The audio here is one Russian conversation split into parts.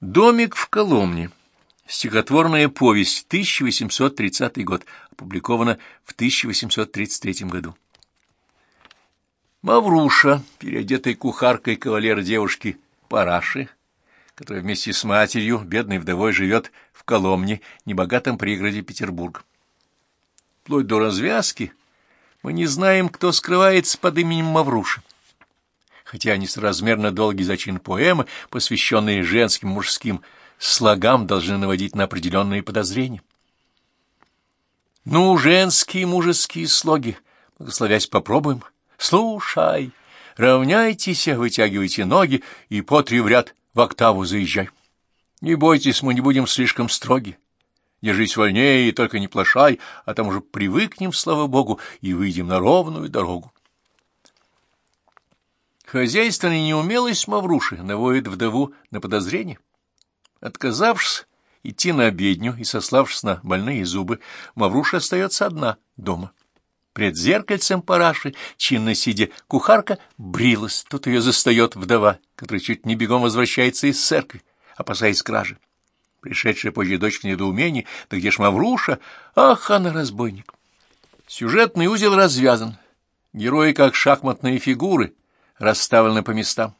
Домик в Коломне. Стихотворная повесть, 1830 год, опубликована в 1833 году. Мавруша, переодетая кухаркой кавалера девушки Параши, которая вместе с матерью, бедной вдовой, живет в Коломне, небогатом пригороде Петербург. Вплоть до развязки мы не знаем, кто скрывается под именем Мавруши хотя несоразмерно долгий зачин поэмы, посвященные женским мужским слогам, должны наводить на определенные подозрения. Ну, женские мужеские слоги, благословясь, попробуем. Слушай, равняйтесь, вытягивайте ноги и по три в ряд в октаву заезжай. Не бойтесь, мы не будем слишком строги. Держись вольнее и только не плашай, а там уже привыкнем, слава богу, и выйдем на ровную дорогу. Хозяйственная неумелость Мавруши наводит вдову на подозрение. Отказавшись идти на обедню и сославшись на больные зубы, Мавруша остается одна дома. Пред зеркальцем параши, чинно сидя, кухарка брилась. Тут ее застает вдова, которая чуть не бегом возвращается из церкви, опасаясь кражи. Пришедшая позже дочь в недоумении, да где ж Мавруша? Ах, она разбойник! Сюжетный узел развязан. Герои, как шахматные фигуры, расставлены по местам.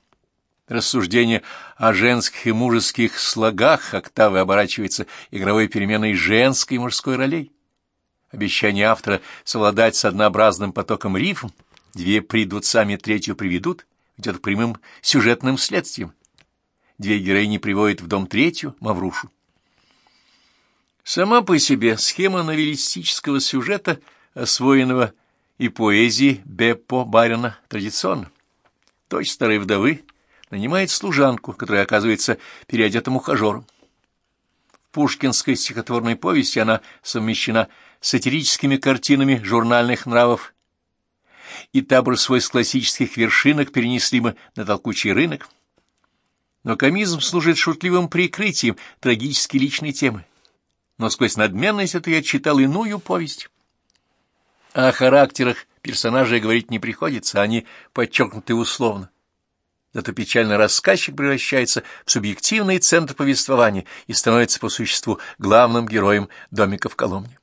Рассуждение о женских и мужеских слогах октавы оборачивается игровой переменой женской и мужской ролей. Обещание автора совладать с однообразным потоком рифм, две придут сами, третью приведут, идет к прямым сюжетным следствием. Две героини приводят в дом третью, Маврушу. Сама по себе схема новеллистического сюжета, освоенного и поэзии Беппо Барина, традиционна. Дочь старой вдовы нанимает служанку, которая оказывается переодетым ухажером. В пушкинской стихотворной повести она совмещена с сатирическими картинами журнальных нравов, и табор свой с классических вершинок перенесли мы на толкучий рынок. Но комизм служит шутливым прикрытием трагически личной темы. Но сквозь надменность это я читал иную повесть. О характерах персонажей говорить не приходится, они подчеркнуты условно. Зато печальный рассказчик превращается в субъективный центр повествования и становится по существу главным героем домика в Коломне.